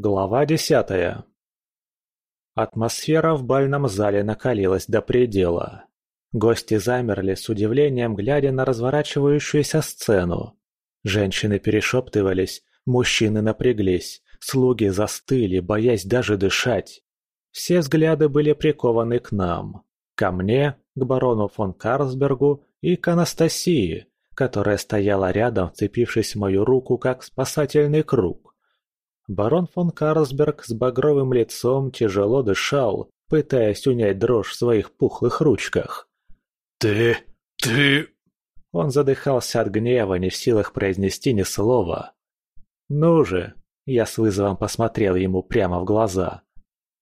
Глава десятая Атмосфера в бальном зале накалилась до предела. Гости замерли с удивлением, глядя на разворачивающуюся сцену. Женщины перешептывались, мужчины напряглись, слуги застыли, боясь даже дышать. Все взгляды были прикованы к нам. Ко мне, к барону фон Карлсбергу и к Анастасии, которая стояла рядом, вцепившись в мою руку, как спасательный круг. Барон фон Карлсберг с багровым лицом тяжело дышал, пытаясь унять дрожь в своих пухлых ручках. «Ты... ты...» Он задыхался от гнева, не в силах произнести ни слова. «Ну же!» Я с вызовом посмотрел ему прямо в глаза.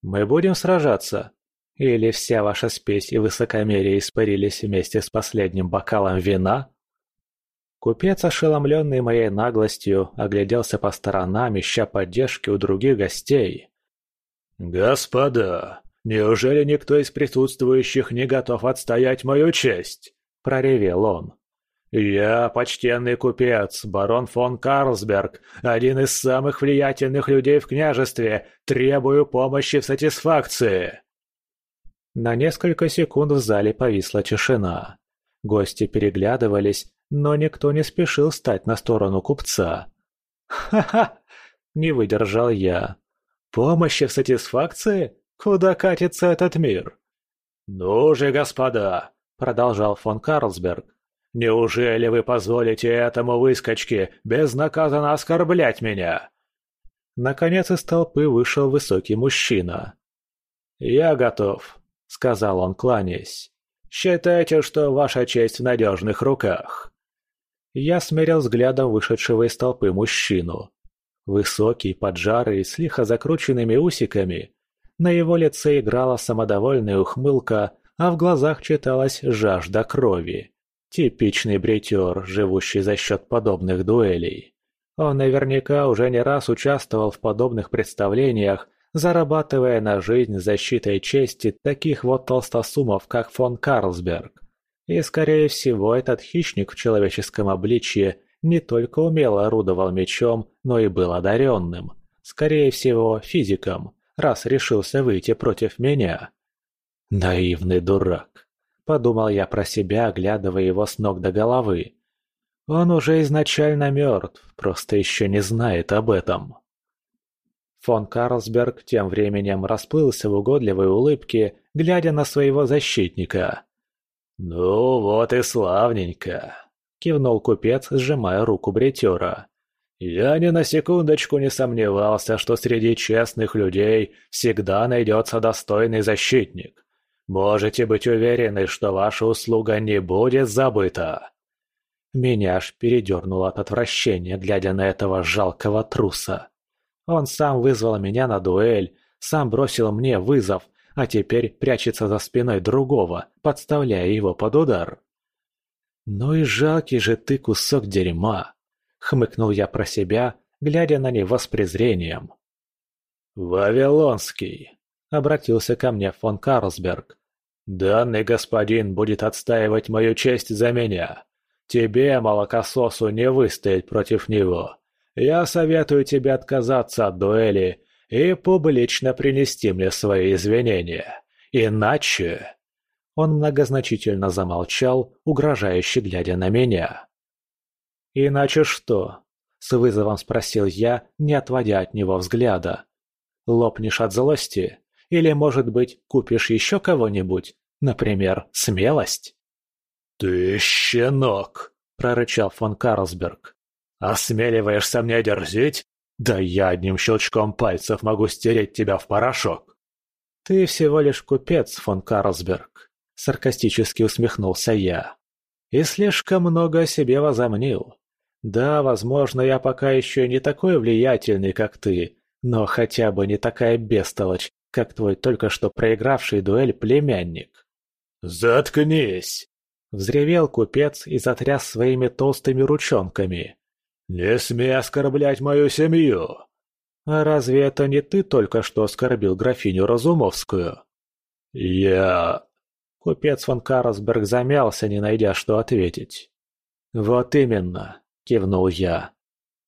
«Мы будем сражаться? Или вся ваша спесь и высокомерие испарились вместе с последним бокалом вина?» Купец, ошеломленный моей наглостью, огляделся по сторонам, ища поддержки у других гостей. «Господа, неужели никто из присутствующих не готов отстоять мою честь?» – проревел он. «Я, почтенный купец, барон фон Карлсберг, один из самых влиятельных людей в княжестве, требую помощи в сатисфакции!» На несколько секунд в зале повисла тишина. Гости переглядывались, но никто не спешил стать на сторону купца. «Ха-ха!» – не выдержал я. «Помощи в сатисфакции? Куда катится этот мир?» «Ну же, господа!» – продолжал фон Карлсберг. «Неужели вы позволите этому выскочке безнаказанно оскорблять меня?» Наконец из толпы вышел высокий мужчина. «Я готов», — сказал он, кланяясь. «Считайте, что ваша честь в надежных руках». Я смерил взглядом вышедшего из толпы мужчину. Высокий, поджарый, с лихо закрученными усиками. На его лице играла самодовольная ухмылка, а в глазах читалась жажда крови. Типичный бритер, живущий за счет подобных дуэлей. Он наверняка уже не раз участвовал в подобных представлениях, зарабатывая на жизнь защитой чести таких вот толстосумов, как фон Карлсберг. И, скорее всего, этот хищник в человеческом обличье не только умело орудовал мечом, но и был одаренным. Скорее всего, физиком, раз решился выйти против меня. Наивный дурак. Подумал я про себя, оглядывая его с ног до головы. Он уже изначально мертв, просто еще не знает об этом. Фон Карлсберг тем временем расплылся в угодливой улыбке, глядя на своего защитника. «Ну вот и славненько», — кивнул купец, сжимая руку бритера. «Я ни на секундочку не сомневался, что среди честных людей всегда найдется достойный защитник. Можете быть уверены, что ваша услуга не будет забыта». Меня аж передернуло от отвращения, глядя на этого жалкого труса. Он сам вызвал меня на дуэль, сам бросил мне вызов, а теперь прячется за спиной другого, подставляя его под удар. «Ну и жалкий же ты кусок дерьма!» — хмыкнул я про себя, глядя на него с презрением. «Вавилонский!» — обратился ко мне фон Карлсберг. «Данный господин будет отстаивать мою честь за меня. Тебе, молокососу, не выстоять против него. Я советую тебе отказаться от дуэли и публично принести мне свои извинения. Иначе...» Он многозначительно замолчал, угрожающе глядя на меня. «Иначе что?» – с вызовом спросил я, не отводя от него взгляда. «Лопнешь от злости? Или, может быть, купишь еще кого-нибудь? Например, смелость?» «Ты щенок!» – прорычал фон Карлсберг. «Осмеливаешься мне дерзить? Да я одним щелчком пальцев могу стереть тебя в порошок. Ты всего лишь купец, фон Карлсберг, саркастически усмехнулся я. И слишком много о себе возомнил. Да, возможно, я пока еще не такой влиятельный, как ты, но хотя бы не такая бестолочь, как твой только что проигравший дуэль племянник. «Заткнись!» — взревел купец и затряс своими толстыми ручонками. «Не смей оскорблять мою семью!» «А разве это не ты только что оскорбил графиню Разумовскую?» «Я...» Купец фон Карлсберг замялся, не найдя что ответить. «Вот именно», — кивнул я.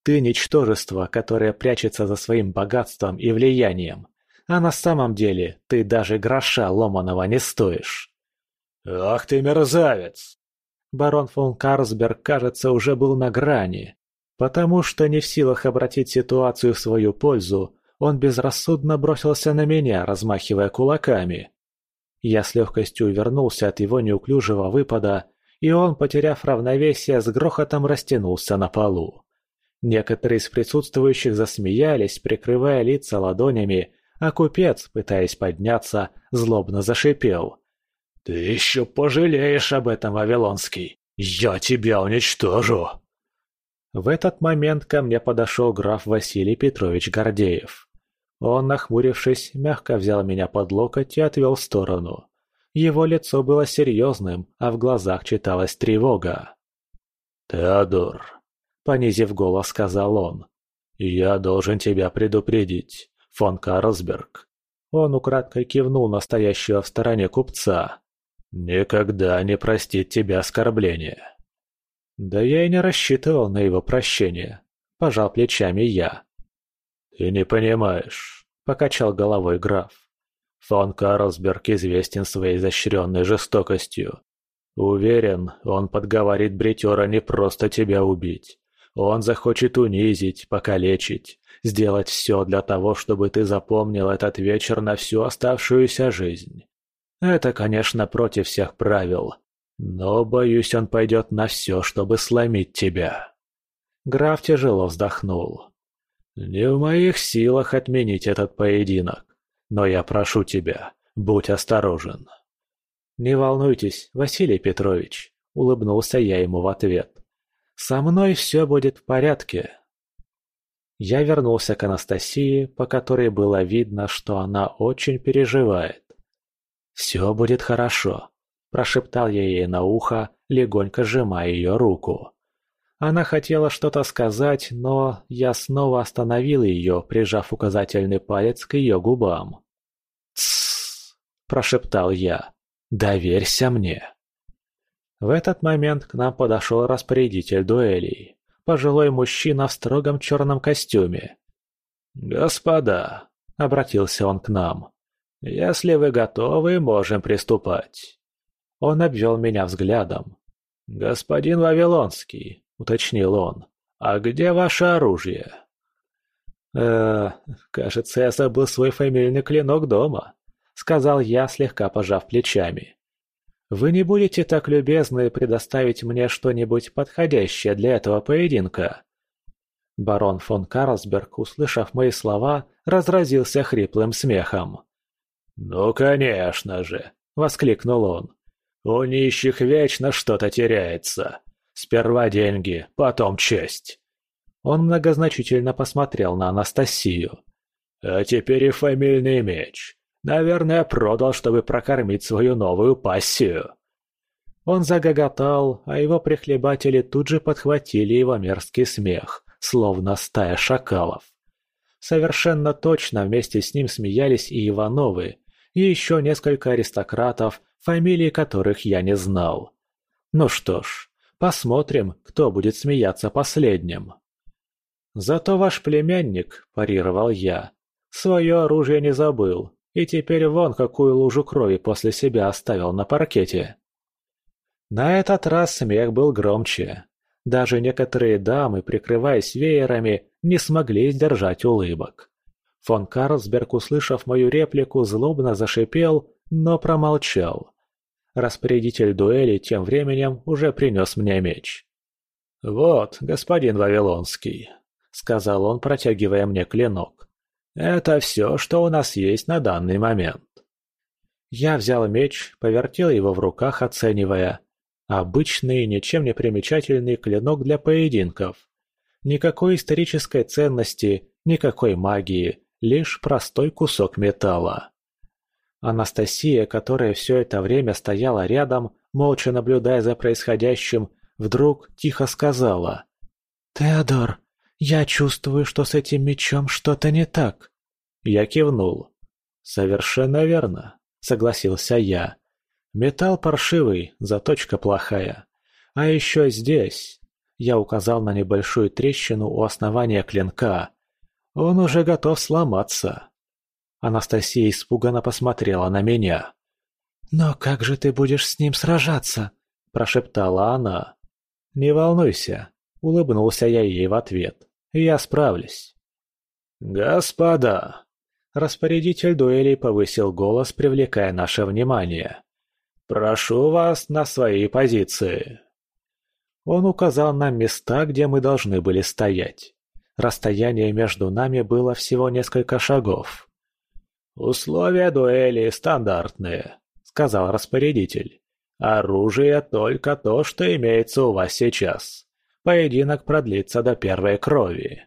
Ты ничтожество, которое прячется за своим богатством и влиянием. А на самом деле ты даже гроша ломаного не стоишь. «Ах ты мерзавец!» Барон фон Карлсберг, кажется, уже был на грани. Потому что не в силах обратить ситуацию в свою пользу, он безрассудно бросился на меня, размахивая кулаками. Я с легкостью увернулся от его неуклюжего выпада, и он, потеряв равновесие, с грохотом растянулся на полу. Некоторые из присутствующих засмеялись, прикрывая лица ладонями, а купец, пытаясь подняться, злобно зашипел. «Ты еще пожалеешь об этом, Вавилонский! Я тебя уничтожу!» В этот момент ко мне подошел граф Василий Петрович Гордеев. Он, нахмурившись, мягко взял меня под локоть и отвел в сторону. Его лицо было серьезным, а в глазах читалась тревога. «Теодор», — понизив голос, сказал он, — «я должен тебя предупредить, фон Карлсберг». Он украдкой кивнул настоящего в стороне купца. «Никогда не простит тебя оскорбления». Да я и не рассчитывал на его прощение. Пожал плечами я. «Ты не понимаешь», — покачал головой граф. «Фон Карлсберг известен своей изощренной жестокостью. Уверен, он подговорит бритера не просто тебя убить. Он захочет унизить, покалечить, сделать все для того, чтобы ты запомнил этот вечер на всю оставшуюся жизнь. Это, конечно, против всех правил, но, боюсь, он пойдет на все, чтобы сломить тебя. Граф тяжело вздохнул. Не в моих силах отменить этот поединок, но я прошу тебя, будь осторожен. Не волнуйтесь, Василий Петрович, улыбнулся я ему в ответ. Со мной все будет в порядке. Я вернулся к Анастасии, по которой было видно, что она очень переживает. «Все будет хорошо», Прошептал я ей на ухо, легонько сжимая ее руку. Она хотела что-то сказать, но я снова остановил ее, прижав указательный палец к ее губам. «Тссс!» – прошептал я. «Доверься мне!» В этот момент к нам подошел распорядитель дуэлей, пожилой мужчина в строгом черном костюме. «Господа!» – обратился он к нам. «Если вы готовы, можем приступать». Он обвел меня взглядом. «Господин Вавилонский», — уточнил он, — «а где ваше оружие?» «Э, кажется, я забыл свой фамильный клинок дома», — сказал я, слегка пожав плечами. «Вы не будете так любезны предоставить мне что-нибудь подходящее для этого поединка?» Барон фон Карлсберг, услышав мои слова, разразился хриплым смехом. «Ну, конечно же!» — воскликнул он. У нищих вечно что-то теряется. Сперва деньги, потом честь. Он многозначительно посмотрел на Анастасию. А теперь и фамильный меч. Наверное, продал, чтобы прокормить свою новую пассию. Он загоготал, а его прихлебатели тут же подхватили его мерзкий смех, словно стая шакалов. Совершенно точно вместе с ним смеялись и Ивановы, и еще несколько аристократов, фамилии которых я не знал. Ну что ж, посмотрим, кто будет смеяться последним. «Зато ваш племянник», – парировал я, – «свое оружие не забыл, и теперь вон какую лужу крови после себя оставил на паркете». На этот раз смех был громче. Даже некоторые дамы, прикрываясь веерами, не смогли сдержать улыбок. Фон Карлсберг, услышав мою реплику, злобно зашипел, но промолчал. Распорядитель дуэли тем временем уже принес мне меч. «Вот, господин Вавилонский», — сказал он, протягивая мне клинок. «Это все, что у нас есть на данный момент». Я взял меч, повертел его в руках, оценивая. Обычный, ничем не примечательный клинок для поединков. Никакой исторической ценности, никакой магии, лишь простой кусок металла. Анастасия, которая все это время стояла рядом, молча наблюдая за происходящим, вдруг тихо сказала. «Теодор, я чувствую, что с этим мечом что-то не так». Я кивнул. «Совершенно верно», — согласился я. «Металл паршивый, заточка плохая. А еще здесь. Я указал на небольшую трещину у основания клинка. Он уже готов сломаться. Анастасия испуганно посмотрела на меня. «Но как же ты будешь с ним сражаться?» – прошептала она. «Не волнуйся», – улыбнулся я ей в ответ. «Я справлюсь». «Господа!» Распорядитель дуэлей повысил голос, привлекая наше внимание. «Прошу вас на свои позиции». Он указал нам места, где мы должны были стоять. Расстояние между нами было всего несколько шагов. «Условия дуэли стандартные», — сказал распорядитель. «Оружие только то, что имеется у вас сейчас. Поединок продлится до первой крови».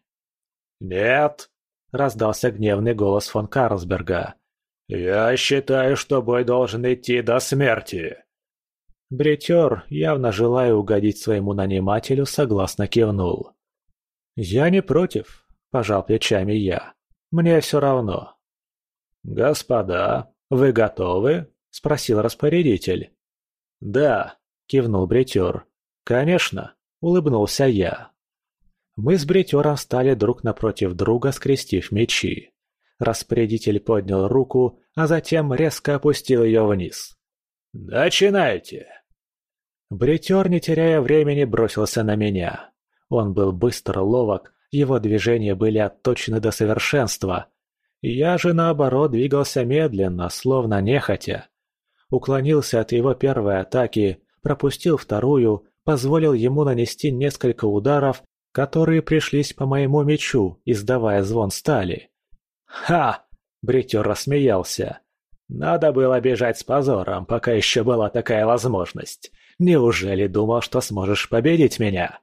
«Нет», — раздался гневный голос фон Карлсберга. «Я считаю, что бой должен идти до смерти». Бритер, явно желая угодить своему нанимателю, согласно кивнул. «Я не против», – пожал плечами я. «Мне все равно». «Господа, вы готовы?» – спросил распорядитель. «Да», – кивнул Бритер. «Конечно», – улыбнулся я. Мы с Бритером стали друг напротив друга, скрестив мечи. Распорядитель поднял руку, а затем резко опустил ее вниз. «Начинайте!» Бритер, не теряя времени, бросился на меня. Он был быстр, ловок, его движения были отточены до совершенства. Я же, наоборот, двигался медленно, словно нехотя. Уклонился от его первой атаки, пропустил вторую, позволил ему нанести несколько ударов, которые пришлись по моему мечу, издавая звон стали. «Ха!» – Бритер рассмеялся. «Надо было бежать с позором, пока еще была такая возможность. Неужели думал, что сможешь победить меня?»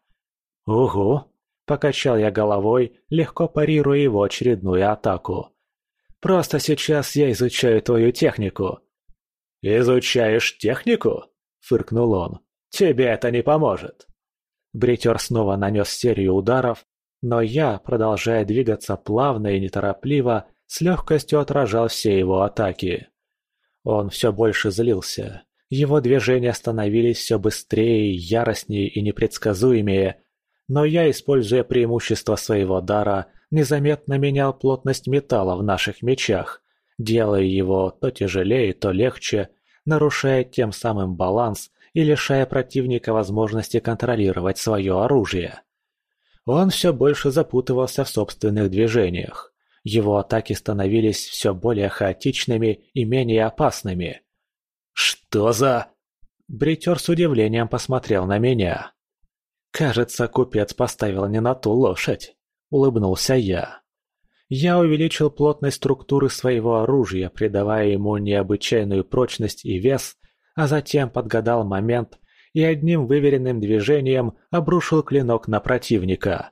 «Угу!» – покачал я головой, легко парируя его очередную атаку. «Просто сейчас я изучаю твою технику». «Изучаешь технику?» – фыркнул он. «Тебе это не поможет». Бритер снова нанес серию ударов, но я, продолжая двигаться плавно и неторопливо, с легкостью отражал все его атаки. Он все больше злился, его движения становились все быстрее, яростнее и непредсказуемее, но я, используя преимущество своего дара, незаметно менял плотность металла в наших мечах, делая его то тяжелее, то легче, нарушая тем самым баланс и лишая противника возможности контролировать свое оружие. Он все больше запутывался в собственных движениях. Его атаки становились все более хаотичными и менее опасными – «Что за...» Бритер с удивлением посмотрел на меня. «Кажется, купец поставил не на ту лошадь», — улыбнулся я. Я увеличил плотность структуры своего оружия, придавая ему необычайную прочность и вес, а затем подгадал момент и одним выверенным движением обрушил клинок на противника.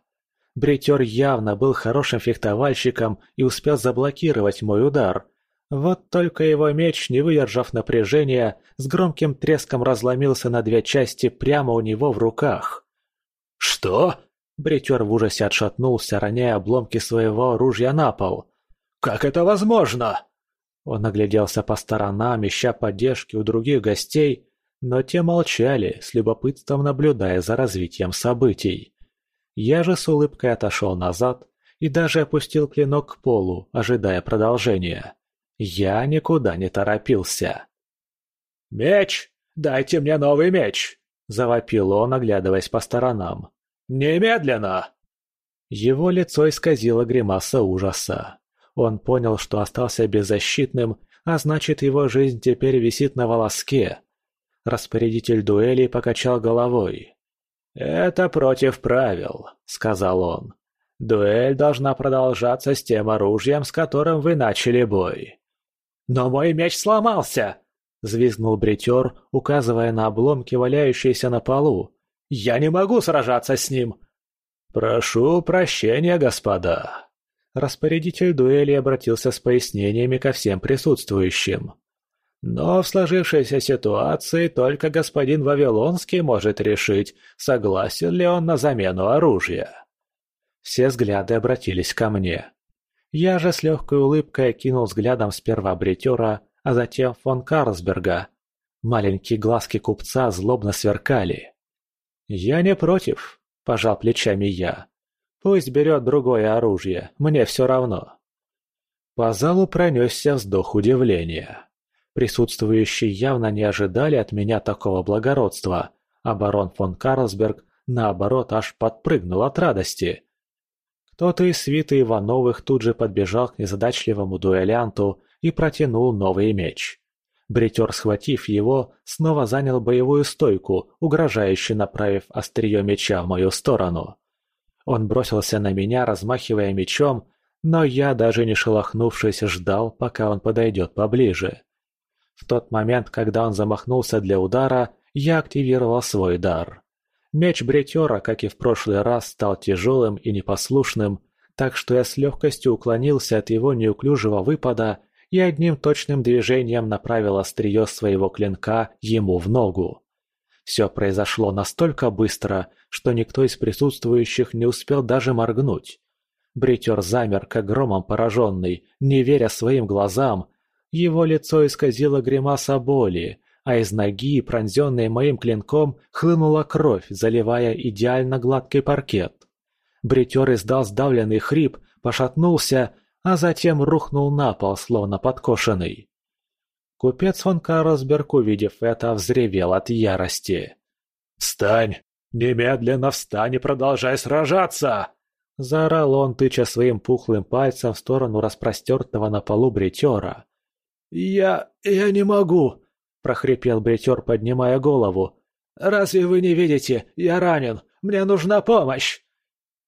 Бритер явно был хорошим фехтовальщиком и успел заблокировать мой удар, вот только его меч, не выдержав напряжения, с громким треском разломился на две части прямо у него в руках. «Что?» Бритер в ужасе отшатнулся, роняя обломки своего оружия на пол. «Как это возможно?» Он огляделся по сторонам, ища поддержки у других гостей, но те молчали, с любопытством наблюдая за развитием событий. Я же с улыбкой отошел назад и даже опустил клинок к полу, ожидая продолжения. Я никуда не торопился. «Меч! Дайте мне новый меч!» – завопил он, оглядываясь по сторонам. «Немедленно!» Его лицо исказило гримаса ужаса. Он понял, что остался беззащитным, а значит, его жизнь теперь висит на волоске. Распорядитель дуэли покачал головой. «Это против правил», — сказал он. «Дуэль должна продолжаться с тем оружием, с которым вы начали бой. «Но мой меч сломался!» – взвизгнул бритер, указывая на обломки, валяющиеся на полу. «Я не могу сражаться с ним!» «Прошу прощения, господа!» Распорядитель дуэли обратился с пояснениями ко всем присутствующим. «Но в сложившейся ситуации только господин Вавилонский может решить, согласен ли он на замену оружия». Все взгляды обратились ко мне. Я же с легкой улыбкой окинул взглядом сперва бритера, а затем фон Карлсберга. Маленькие глазки купца злобно сверкали. «Я не против», пожал плечами я. Пусть берет другое оружие, мне все равно. По залу пронесся вздох удивления. Присутствующие явно не ожидали от меня такого благородства, а барон фон Карлсберг, наоборот, аж подпрыгнул от радости. Кто-то из свиты Ивановых тут же подбежал к незадачливому дуэлянту и протянул новый меч. Бритер, схватив его, снова занял боевую стойку, угрожающе направив острие меча в мою сторону. Он бросился на меня, размахивая мечом, но я, даже не шелохнувшись, ждал, пока он подойдет поближе. В тот момент, когда он замахнулся для удара, я активировал свой дар. Меч бритера, как и в прошлый раз, стал тяжелым и непослушным, так что я с легкостью уклонился от его неуклюжего выпада и одним точным движением направил острие своего клинка ему в ногу. Все произошло настолько быстро, что никто из присутствующих не успел даже моргнуть. Бритер замер, как громом пораженный, не веря своим глазам. Его лицо исказило гримаса боли, а из ноги, пронзенной моим клинком, хлынула кровь, заливая идеально гладкий паркет. Бритер издал сдавленный хрип, пошатнулся, а затем рухнул на пол, словно подкошенный. Купец фон Карлсберг, увидев это, взревел от ярости. «Встань! Немедленно встань и продолжай сражаться!» Заорал он, тыча своим пухлым пальцем в сторону распростертого на полу бритера. «Я... я не могу!» прохрипел бритер, поднимая голову. «Разве вы не видите? Я ранен! Мне нужна помощь!»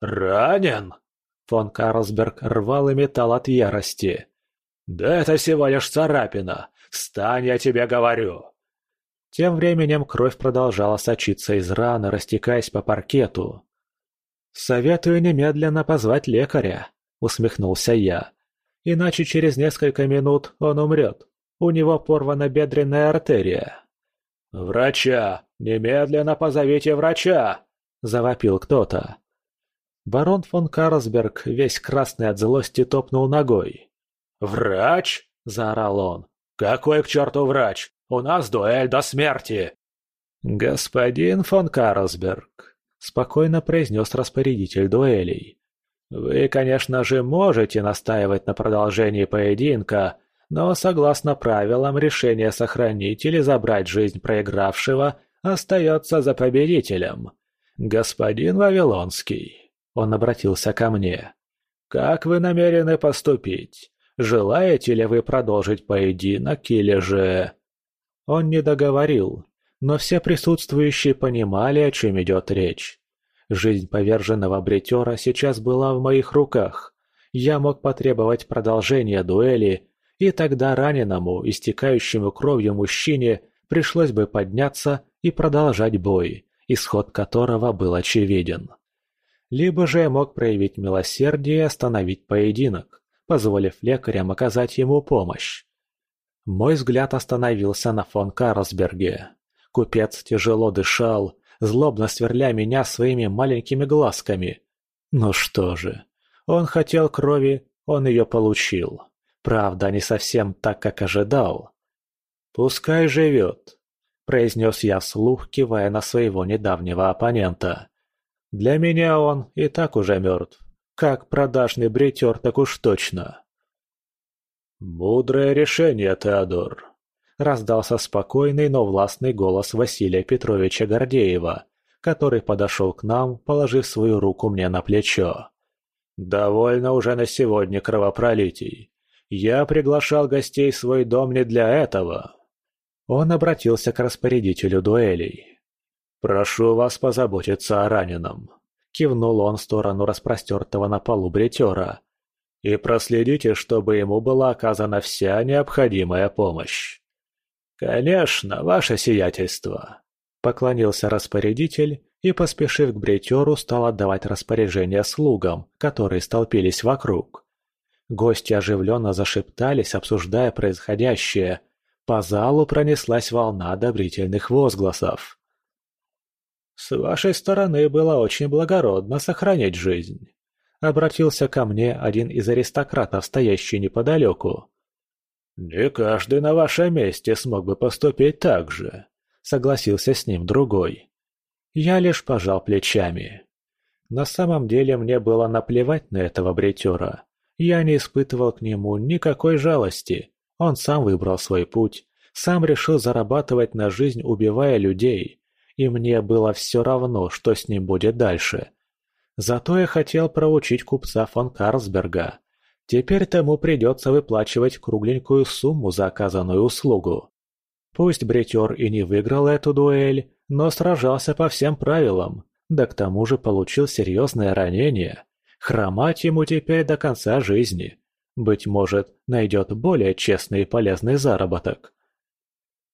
«Ранен?» Фон Карлсберг рвал и металл от ярости. «Да это всего лишь царапина! Встань, я тебе говорю!» Тем временем кровь продолжала сочиться из раны, растекаясь по паркету. «Советую немедленно позвать лекаря», — усмехнулся я. «Иначе через несколько минут он умрет». У него порвана бедренная артерия. «Врача! Немедленно позовите врача!» – завопил кто-то. Барон фон Карлсберг, весь красный от злости, топнул ногой. «Врач?» – заорал он. «Какой к черту врач? У нас дуэль до смерти!» «Господин фон Карлсберг», – спокойно произнес распорядитель дуэлей. «Вы, конечно же, можете настаивать на продолжении поединка, но согласно правилам решение сохранить или забрать жизнь проигравшего остается за победителем. Господин Вавилонский, он обратился ко мне, как вы намерены поступить? Желаете ли вы продолжить поединок или же... Он не договорил, но все присутствующие понимали, о чем идет речь. Жизнь поверженного бритера сейчас была в моих руках. Я мог потребовать продолжения дуэли и тогда раненому, истекающему кровью мужчине пришлось бы подняться и продолжать бой, исход которого был очевиден. Либо же мог проявить милосердие и остановить поединок, позволив лекарям оказать ему помощь. Мой взгляд остановился на фон Карлсберге. Купец тяжело дышал, злобно сверля меня своими маленькими глазками. Ну что же, он хотел крови, он ее получил. Правда, не совсем так, как ожидал. «Пускай живет», – произнес я вслух, кивая на своего недавнего оппонента. «Для меня он и так уже мертв. Как продажный бритер, так уж точно». «Мудрое решение, Теодор», – раздался спокойный, но властный голос Василия Петровича Гордеева, который подошел к нам, положив свою руку мне на плечо. «Довольно уже на сегодня кровопролитий. Я приглашал гостей в свой дом не для этого. Он обратился к распорядителю дуэлей. «Прошу вас позаботиться о раненом», — кивнул он в сторону распростертого на полу бритера. «И проследите, чтобы ему была оказана вся необходимая помощь». «Конечно, ваше сиятельство», — поклонился распорядитель и, поспешив к бритеру, стал отдавать распоряжения слугам, которые столпились вокруг. Гости оживленно зашептались, обсуждая происходящее. По залу пронеслась волна одобрительных возгласов. «С вашей стороны было очень благородно сохранять жизнь», — обратился ко мне один из аристократов, стоящий неподалеку. «Не каждый на вашем месте смог бы поступить так же», — согласился с ним другой. Я лишь пожал плечами. На самом деле мне было наплевать на этого бритера. Я не испытывал к нему никакой жалости. Он сам выбрал свой путь, сам решил зарабатывать на жизнь, убивая людей. И мне было все равно, что с ним будет дальше. Зато я хотел проучить купца фон Карлсберга. Теперь тому придется выплачивать кругленькую сумму за оказанную услугу. Пусть бритер и не выиграл эту дуэль, но сражался по всем правилам, да к тому же получил серьезное ранение. Хромать ему теперь до конца жизни. Быть может, найдет более честный и полезный заработок.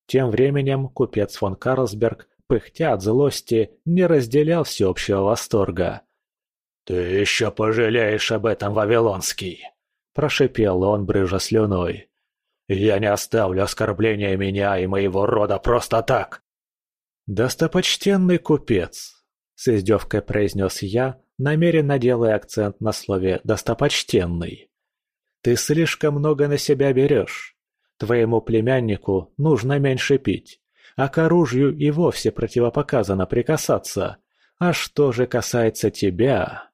Тем временем купец фон Карлсберг, пыхтя от злости, не разделял всеобщего восторга. «Ты еще пожалеешь об этом, Вавилонский!» – прошипел он, брыжа слюной. «Я не оставлю оскорбления меня и моего рода просто так!» «Достопочтенный купец!» – с издевкой произнес я, намеренно делая акцент на слове «достопочтенный». «Ты слишком много на себя берешь. Твоему племяннику нужно меньше пить, а к оружию и вовсе противопоказано прикасаться. А что же касается тебя...»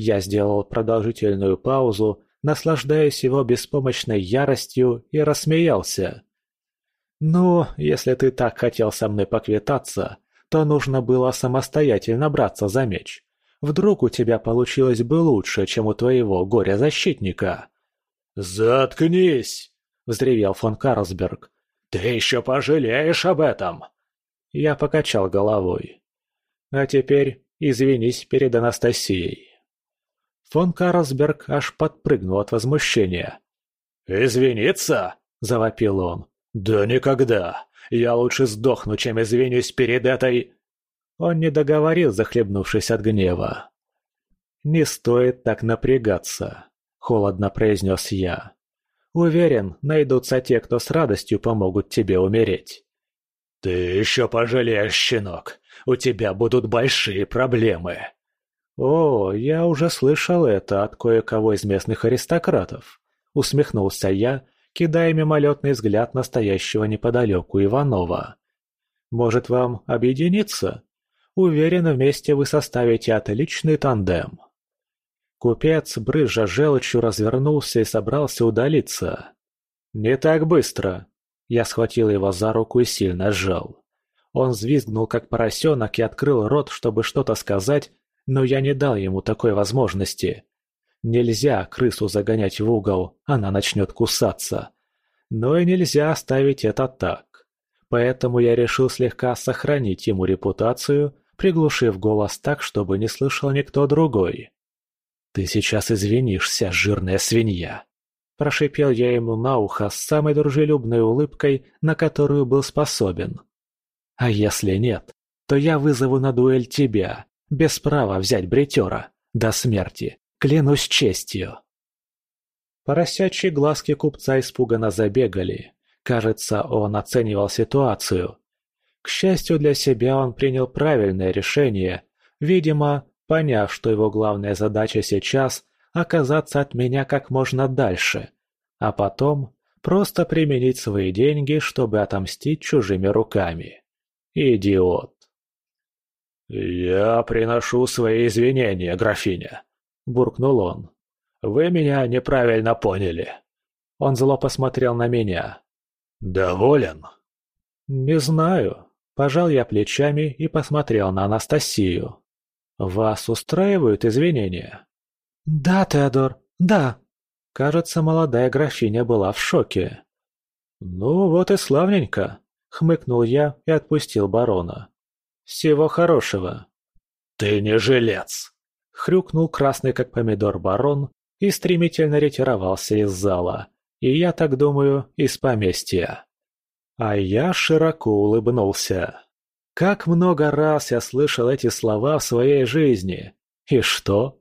Я сделал продолжительную паузу, наслаждаясь его беспомощной яростью, и рассмеялся. «Ну, если ты так хотел со мной поквитаться, то нужно было самостоятельно браться за меч. Вдруг у тебя получилось бы лучше, чем у твоего горя-защитника?» «Заткнись!» — взревел фон Карлсберг. «Ты еще пожалеешь об этом!» Я покачал головой. «А теперь извинись перед Анастасией». Фон Карлсберг аж подпрыгнул от возмущения. «Извиниться?» – завопил он. «Да никогда! Я лучше сдохну, чем извинюсь перед этой...» Он не договорил, захлебнувшись от гнева. «Не стоит так напрягаться», – холодно произнес я. «Уверен, найдутся те, кто с радостью помогут тебе умереть». «Ты еще пожалеешь, щенок. У тебя будут большие проблемы», «О, я уже слышал это от кое-кого из местных аристократов», — усмехнулся я, кидая мимолетный взгляд настоящего неподалеку Иванова. «Может, вам объединиться? Уверен, вместе вы составите отличный тандем». Купец, брызжа желчью, развернулся и собрался удалиться. «Не так быстро!» Я схватил его за руку и сильно сжал. Он взвизгнул, как поросенок, и открыл рот, чтобы что-то сказать, но я не дал ему такой возможности. Нельзя крысу загонять в угол, она начнет кусаться. Но и нельзя оставить это так. Поэтому я решил слегка сохранить ему репутацию, приглушив голос так, чтобы не слышал никто другой. «Ты сейчас извинишься, жирная свинья!» Прошипел я ему на ухо с самой дружелюбной улыбкой, на которую был способен. «А если нет, то я вызову на дуэль тебя, без права взять бритера. До смерти. Клянусь честью. Поросячьи глазки купца испуганно забегали. Кажется, он оценивал ситуацию. К счастью для себя, он принял правильное решение, видимо, поняв, что его главная задача сейчас – оказаться от меня как можно дальше, а потом просто применить свои деньги, чтобы отомстить чужими руками. Идиот. «Я приношу свои извинения, графиня», – буркнул он. «Вы меня неправильно поняли». Он зло посмотрел на меня. «Доволен?» «Не знаю». Пожал я плечами и посмотрел на Анастасию. «Вас устраивают извинения?» «Да, Теодор, да». Кажется, молодая графиня была в шоке. «Ну вот и славненько», — хмыкнул я и отпустил барона. «Всего хорошего». «Ты не жилец!» — хрюкнул красный как помидор барон и стремительно ретировался из зала. И я так думаю, из поместья. А я широко улыбнулся. Как много раз я слышал эти слова в своей жизни. И что?